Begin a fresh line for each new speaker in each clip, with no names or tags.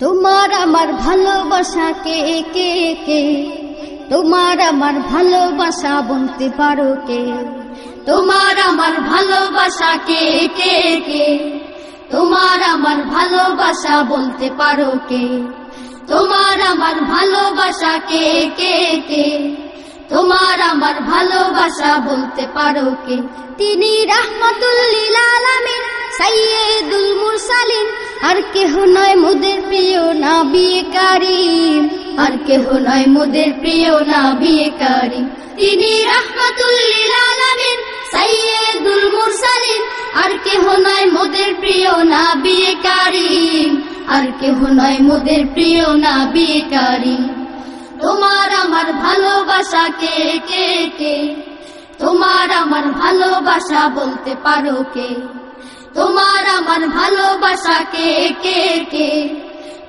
তোমার আমার ভালোবাসা কে কে কে? তোমার আমার ভালোবাসা বলতে পারো কে? তোমার আমার ভালোবাসা কে কে কে? তোমার আমার ভালোবাসা বলতে পারো কে? তোমার আমার ভালোবাসা কে কে কে? তোমার আমার ভালোবাসা বলতে পারো কে? তিনি রাহমাতুল্লিল আলামিন সাইয়েদুল মুরসালিন আর কেহ নয় মোদের প্রিয় না বিয়েকারিম আর কেহ নয় মোদের প্রিয় না বিয়েকারিম তিনি রাহমাতুল্লিল আর কেহ নয় মোদের প্রিয় না বিয়েকারিম আর কেহ নয় মোদের প্রিয় না বিয়েকারিম তোমার আমার ভালোবাসা কে কে কে? তোমার আমার ভালোবাসা বলতে পারো কে? তোমার আমার ভালোবাসা কে কে কে?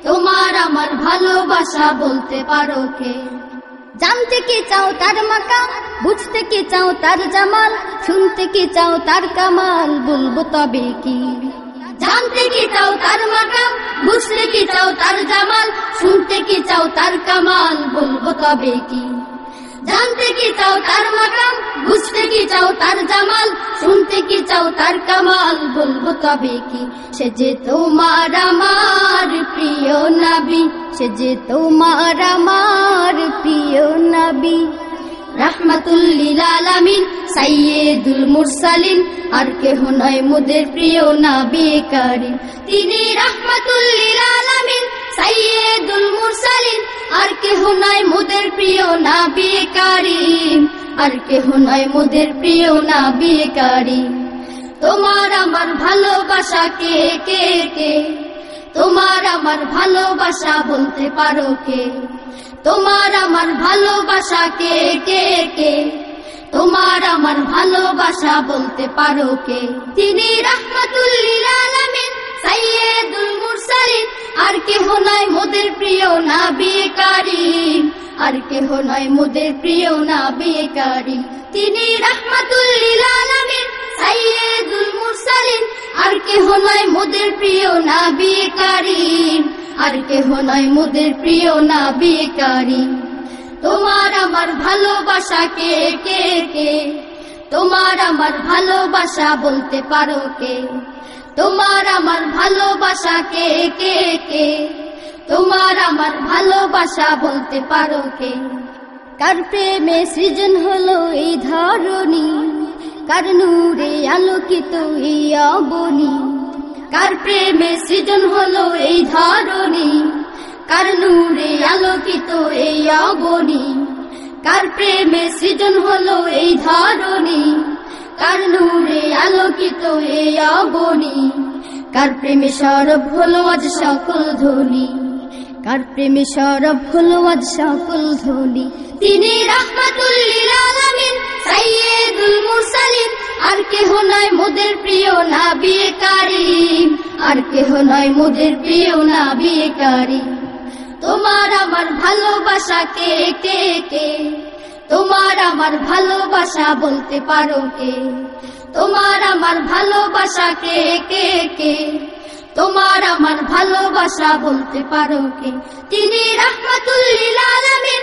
তোমার আমার ভালোবাসা বলতে পারো কে? জানতে কি চাও তার মাকা বুঝতে কি চাও তার জামাল, শুনতে কি চাও তার কামাল, বলব তবে কি? জানতে কি চাও তার মাকাম, বুঝতে কি চাও তার জামাল, শুনতে কি চাও তার কামাল, বলব তবে কি? জানতে কি চাও তার মাকাম বুঝতে কি চাও তার জামাল? শুনতে কি চাও তার কামাল? বলব তবে কি? সে যে তোমার আমার প্রিয় নবী, সে যে তোমার আমার প্রিয় নবী। রাহমাতুল্লিল আলামিন, সাইয়েদুল মুরসালিন, আর কেহ নয় মোদের প্রিয় নবী কারীম তিনি রাহমাতুল্লিল আলামিন সাইয়েদুল মুরসালিন, আর কেহ নয় মোদের প্রিয় নবী কারীম আর কেহ নয় মোদের প্রিয় নবী কারীম তোমার আমার ভালোবাসা কে কে কে? তোমার আমার ভালোবাসা বলতে পারো কে? তোমার আমার ভালোবাসা কে কে কে? তোমার আমার ভালোবাসা বলতে পারো কে? তিনি রাহমাতুল্লিল আলামিন সাইয়েদুল মুরসালিন, আর কেহ নয় মোদের প্রিয় নবী কারীম আর কেহ নয় মোদের প্রিয় নবী কারীম তিনি রাহমাতুল্লিল আলামিন সাইয়েদুল মুরসালিন, আর কেহ নয় মোদের প্রিয় নবী কারীম আর কেহ নয় মোদের প্রিয় নবী কারীম তোমার আমার ভালোবাসা কে কে কে? তোমার আমার ভালোবাসা বলতে পারো কে? তোমার আমার ভালোবাসা কে কে কে? তোমার আমার ভালোবাসা বলতে পারো কে? কার প্রেমে সৃজন হলো এই ধরণী? কার নূরে আলোকিত এই অবনী? কার প্রেমে সৃজন হলো এই ধরণী? কার নূরে আলোকিত এই অবনী? কার প্রেমে সৃজন হলো এই ধরনী কার নূরে আলোকিত এই অবনী। কার প্রেমে সরব হলো আজ সকল ধ্বনি? কার প্রেমে সরব হলো আজ সকল ধ্বনি? তিনি রাহমাতুল্লিল আলামিন, সাইয়েদুল মুরসালিন। আর কেহ নয় মোদের প্রিয় নবী কারীম। আর কেহ নয় মোদের প্রিয় নবী কারীম। তোমার আমার ভালোবাসা কে কে কে? তোমার আমার ভালোবাসা বলতে পারো কে? তোমার আমার ভালোবাসা কে কে কে? তোমার আমার ভালোবাসা বলতে পারো কে? তিনি রাহমাতুল্লিল আলামিন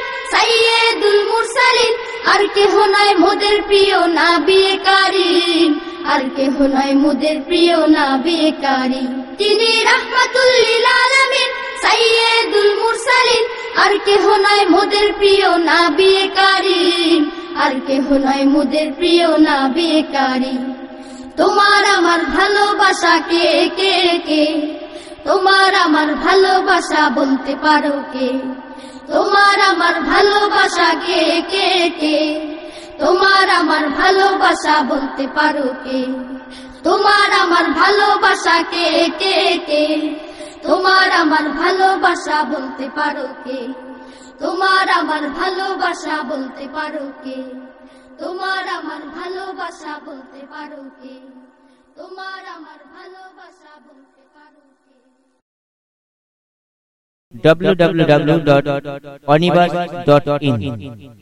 মুরসালিন। আর কেহ নয় মোদের প্রিয় নবী কারীম আর কেহ নয় মোদের প্রিয় নবী কারীম তিনি রাহমাতুল্লিল আলামিন মুরসালিন। আর কেহ নয় মোদের প্রিয় না কারীম আর কেহ নয় মোদের প্রিয় নবী কারীম তোমার আমার ভালোবাসা কে কে কে? তোমার আমার ভালোবাসা বলতে পারো কে? তোমার আমার ভালোবাসা কে কে কে? তোমার আমার ভালোবাসা বলতে পারো কে? তোমার আমার ভালোবাসা কে কে কে? তোমার আমার ভালোবাসা বলতে পারো কে? তোমার আমার ভালোবাসা বলতে পারো কে? তোমার আমার ভালোবাসা বলতে পারো কে? তোমার আমার ভালোবাসা বলতে পারো
www.onibus.in